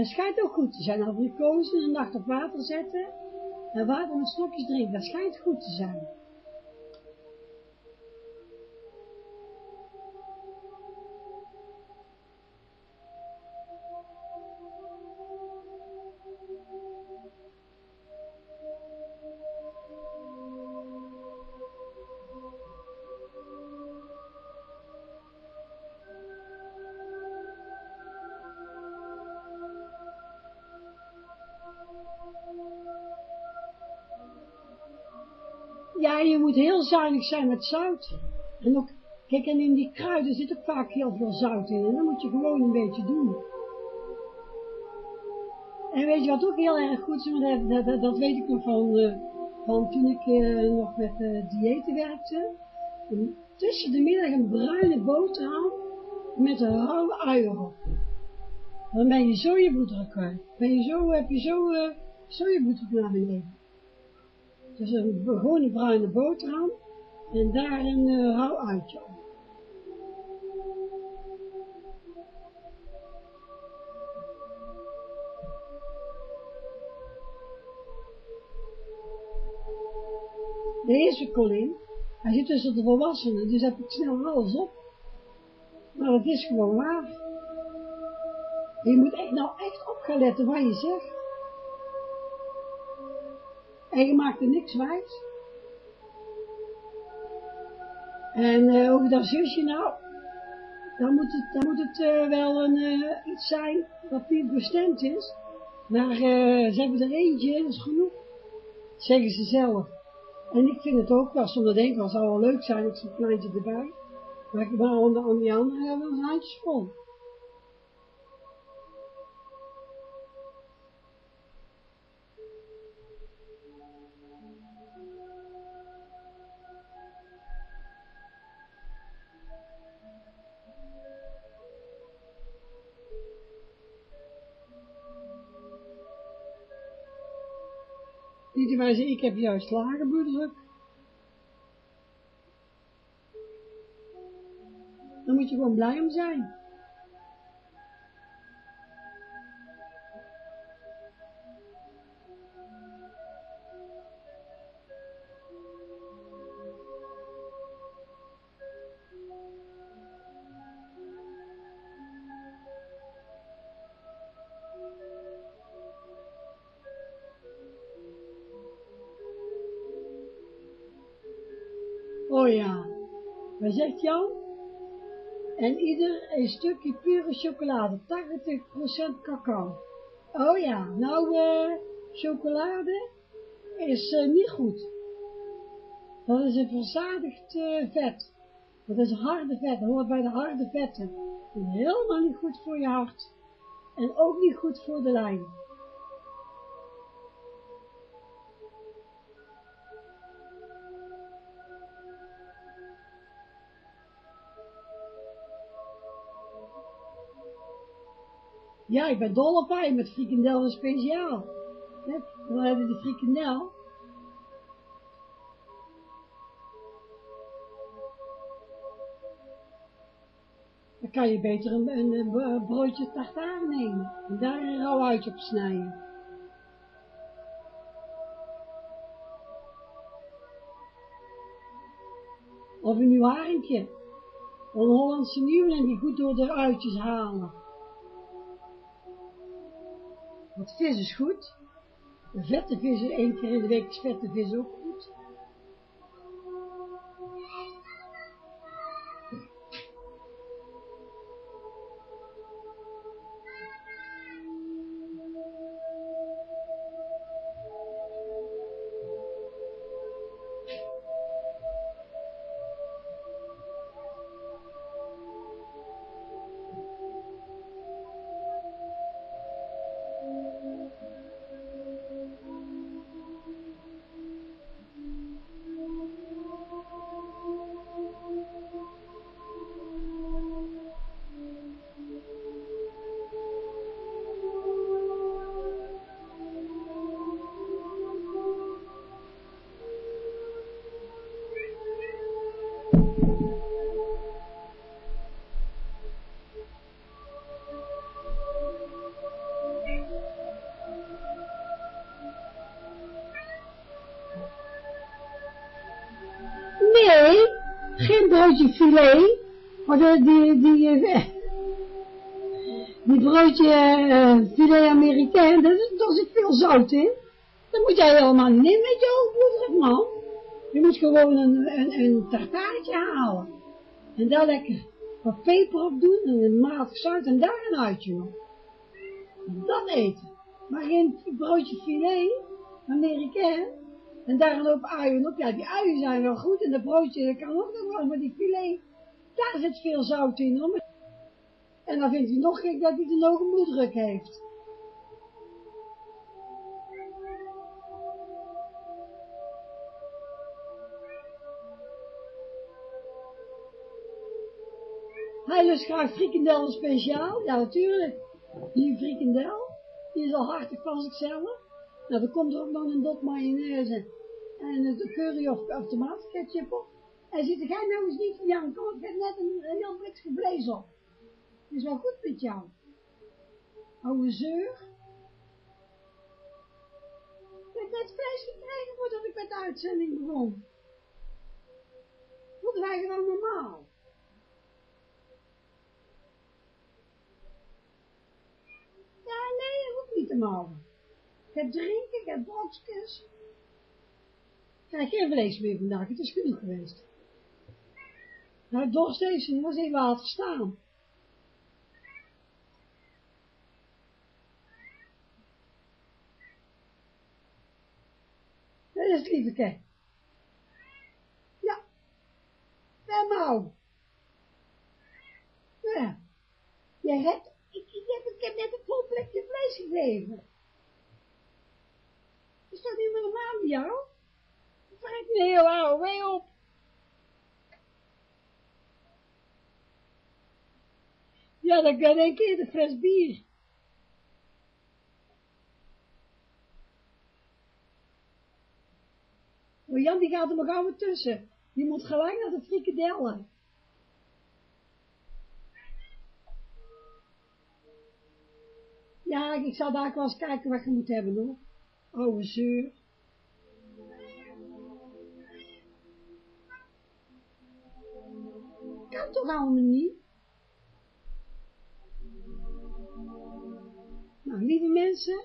Dat schijnt ook goed te zijn. Abrikozen een nacht op water zetten. En water met slokjes drinken, dat schijnt goed te zijn. Zuinig zijn met zout. En ook, kijk, en in die kruiden zit ook vaak heel veel zout in. En dat moet je gewoon een beetje doen. En weet je wat ook heel erg goed is? Dat, dat, dat, weet ik nog van, uh, van toen ik uh, nog met uh, diëten werkte. En tussen de middag een bruine boterham met een rauwe ui erop. Dan ben je zo je bloeddruk kwijt. Ben je zo, heb je zo, zo je bloeddruk naar beneden. Dus een gewone bruine boterham en daar een uh, rauw uitje op. De eerste Colin, hij zit tussen de volwassenen, dus heb ik snel alles op. Maar het is gewoon waar. Je moet echt nou echt op gaan letten wat je zegt. En je maakt er niks wijs. En uh, over dat zusje, nou, dan moet het, dan moet het uh, wel een, uh, iets zijn wat niet bestemd is. Maar ze hebben er eentje, dat is genoeg. Dat zeggen ze zelf. En ik vind het ook wel, soms denk ik, wel, zou wel leuk zijn, ik zo'n kleintje erbij. Maar ik ben aan, die andere hebben een handjes. Ik heb juist lage bloeddruk. Dan moet je gewoon blij om zijn. Zegt Jan? En ieder een stukje pure chocolade, 80% cacao. Oh ja, nou, uh, chocolade is uh, niet goed. Dat is een verzadigd uh, vet. Dat is harde vet, dat hoort bij de harde vetten. En helemaal niet goed voor je hart. En ook niet goed voor de lijn. Ja, ik ben dol op ei met frikandel en speciaal. Dan hebben we de frikandel. Dan kan je beter een, een, broodje tartaar nemen. En daar een rauw uitje op snijden. Of een nieuw haringje. Een Hollandse nieuwling die goed door de uitjes halen. Want vis is goed. Vette vis, één keer in de week is vette vis ook Dat moet jij helemaal niet met je hoofdbloedrug, man. Je moet gewoon een, een, een tartaartje halen. En daar lekker wat peper op doen en een maat zout en daar een uitje nog. Dat eten. Maar geen broodje filet, Amerikaan. En daar een hoop uien op. Ja, die uien zijn wel goed en dat broodje kan ook nog wel, maar die filet, daar zit veel zout in. Hoor. En dan vindt hij nog gek dat hij de hoge bloeddruk heeft. Hij lust graag frikandel speciaal. Ja, natuurlijk. Die frikandel, die is al hartig van zichzelf. Nou, dan komt er ook nog een dot mayonaise en de curry of, of op. En zit jij nou eens niet van jou, ik heb net een, een heel op. Is wel goed met jou. Oude zeur. Ik heb net vlees gekregen voordat ik met de uitzending begon. Moeten wij gewoon normaal. Ja, nee, dat hoeft niet te malen. Ik heb drinken, ik heb brokjes. Ik krijg geen vlees meer vandaag, het is genoeg geweest. Nou, dorst deze, was even water staan. Dat is het Ja. Ja, nou. Ja. Jij hebt, ik heb net een vol plekje vlees gegeven. Is dat niet normaal bij jou? Vrek me heel oude wee op. Ja, dan kan ik keer de fles bier. Maar Jan die gaat er nog gauw tussen. Die moet gelijk naar de frikadellen. Ja, ik zal daar wel eens kijken wat je moet hebben hoor. Oude zeur. Kan toch allemaal niet? Nou, lieve mensen,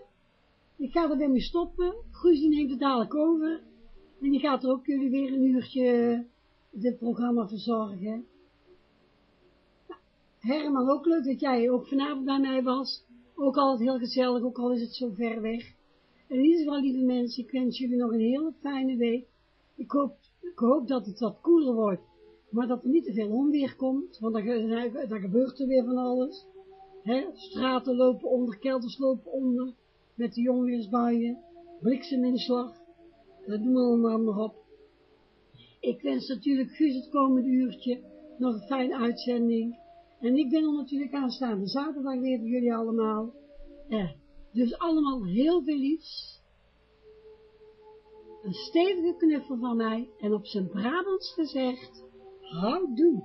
ik ga er weer mee stoppen. Guus neemt het dadelijk over. En die gaat er ook jullie weer een uurtje dit programma verzorgen. Nou, Herman, ook leuk dat jij ook vanavond bij mij was. Ook altijd heel gezellig, ook al is het zo ver weg. En in ieder geval, lieve mensen, ik wens jullie nog een hele fijne week. Ik hoop, ik hoop dat het wat koeler wordt, maar dat er niet te veel onweer komt, want dan, gebeurt er weer van alles. Straten lopen onder, kelders lopen onder, met de onweersbuien, blikseminslag, dat doen we allemaal nog op. Ik wens natuurlijk Guus het komende uurtje nog een fijne uitzending. En ik ben er natuurlijk aanstaande zaterdag weer voor jullie allemaal. Ja, dus allemaal heel veel liefs. Een stevige knuffel van mij en op zijn Brabants gezegd, houdoe.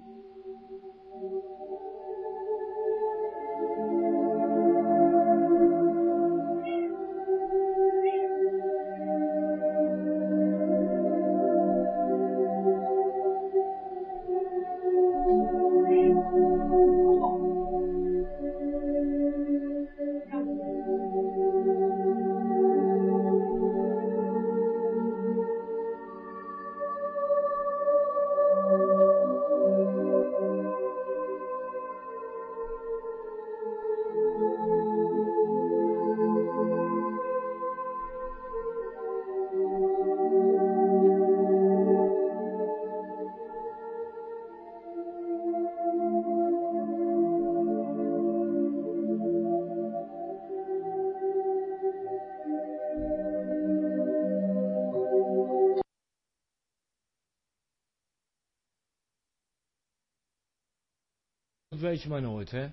Je maar nooit, hè.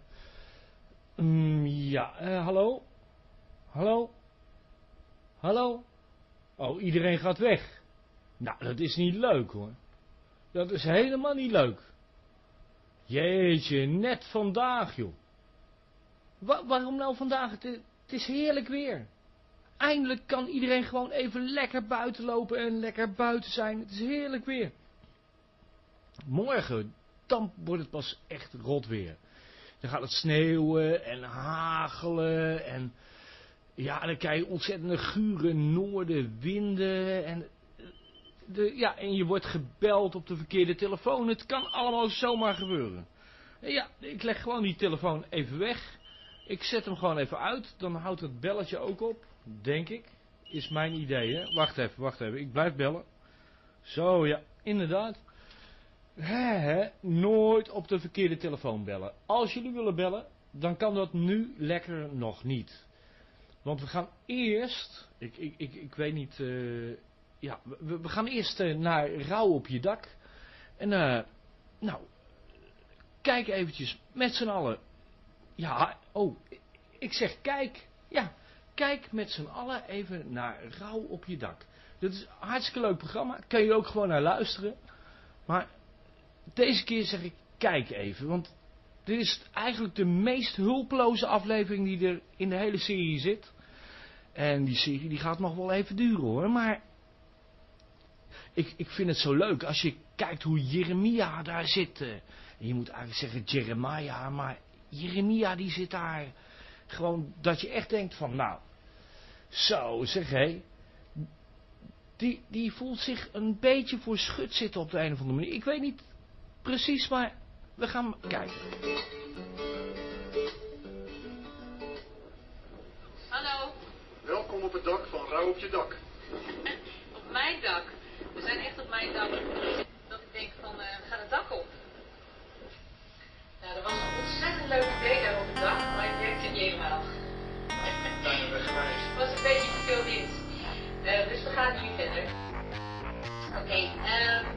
Mm, ja, uh, hallo? Hallo? Hallo? Oh, iedereen gaat weg. Nou, dat is niet leuk, hoor. Dat is helemaal niet leuk. Jeetje, net vandaag, joh. waarom nou vandaag? Het is heerlijk weer. Eindelijk kan iedereen gewoon even lekker buiten lopen en lekker buiten zijn. Het is heerlijk weer. Morgen, dan wordt het pas echt rot weer. Dan gaat het sneeuwen en hagelen en ja, dan krijg je ontzettende gure noordenwinden en, de, ja, en je wordt gebeld op de verkeerde telefoon. Het kan allemaal zomaar gebeuren. Ja, ik leg gewoon die telefoon even weg. Ik zet hem gewoon even uit. Dan houdt het belletje ook op. Denk ik. Is mijn idee, hè. Wacht even, wacht even. Ik blijf bellen. Zo, ja, inderdaad. He, nooit op de verkeerde telefoon bellen. Als jullie willen bellen, dan kan dat nu lekker nog niet. Want we gaan eerst, ik, ik, ik, ik weet niet, uh, ja, we, gaan eerst uh, naar Rouw op je dak. En, uh, nou, kijk eventjes met z'n allen. Ja, oh, ik zeg kijk, ja, kijk met z'n allen even naar Rouw op je dak. Dat is een hartstikke leuk programma, kan je ook gewoon naar luisteren. Maar deze keer zeg ik kijk even, want dit is eigenlijk de meest hulpeloze aflevering die er in de hele serie zit. En die serie die gaat nog wel even duren hoor, maar ik, ik vind het zo leuk als je kijkt hoe Jeremia daar zit. En je moet eigenlijk zeggen Jeremia, maar Jeremia die zit daar. Gewoon dat je echt denkt van nou, zo zeg hé. Die, die voelt zich een beetje voor schut zitten op de een of andere manier. Ik weet niet precies, maar we gaan kijken. Hallo. Welkom op het dak van Rauw op je dak. op mijn dak? We zijn echt op mijn dak. Dat ik denk van, uh, we gaan het dak op. Nou, er was een ontzettend leuk idee daar op het dak, maar ik werkte niet helemaal. Bijna weggewijs. Het was een beetje te veel wind. Uh, dus we gaan nu verder. Oké, okay, um,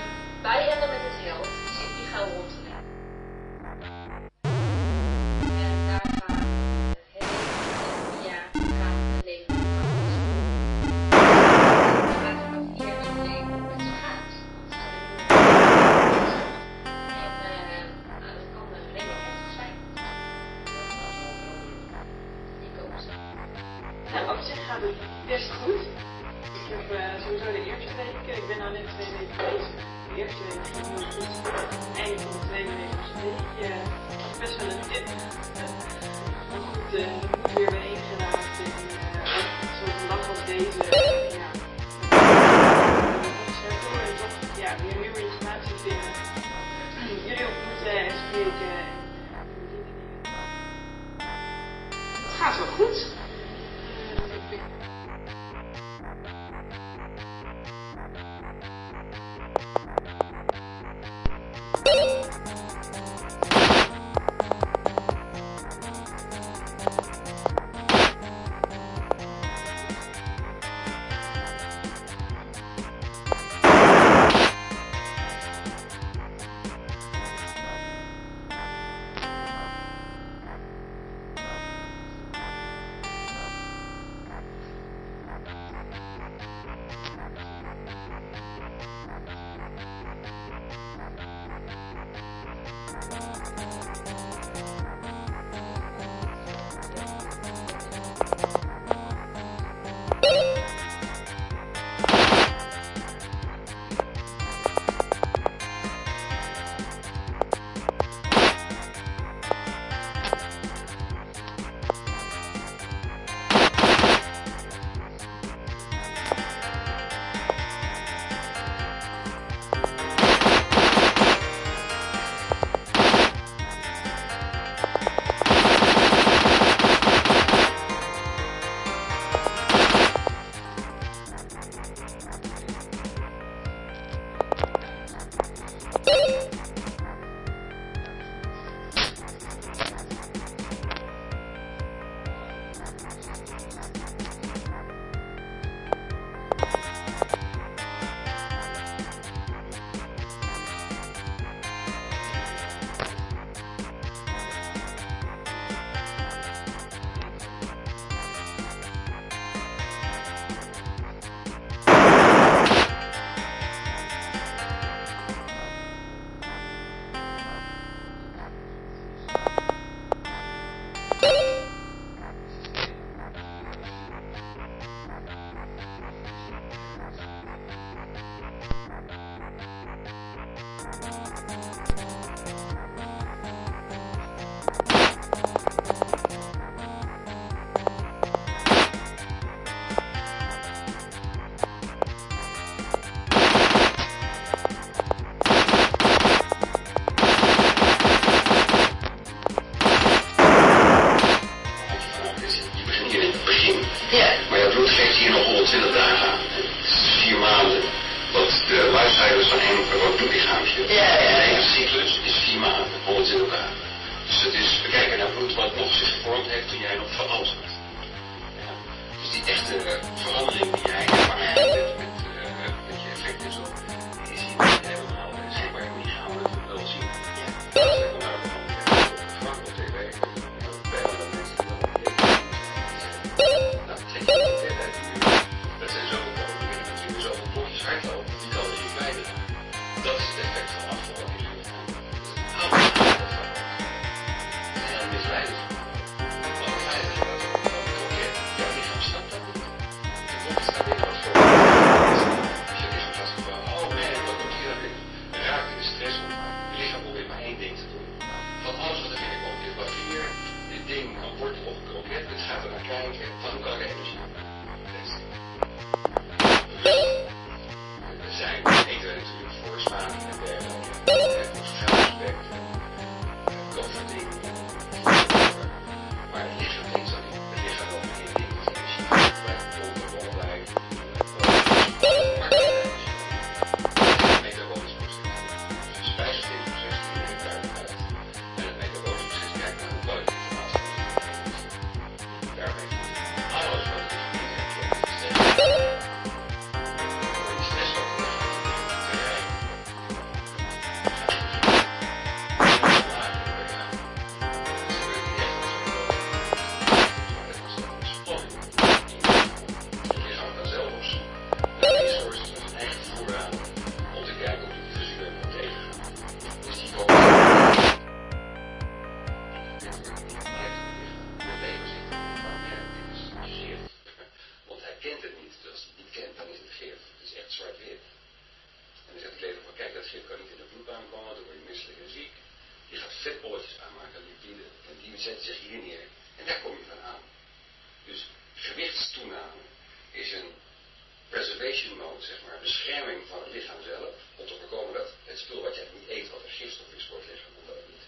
www.rauwopjedak.nl Fantastisch. Dat zeg ik ja.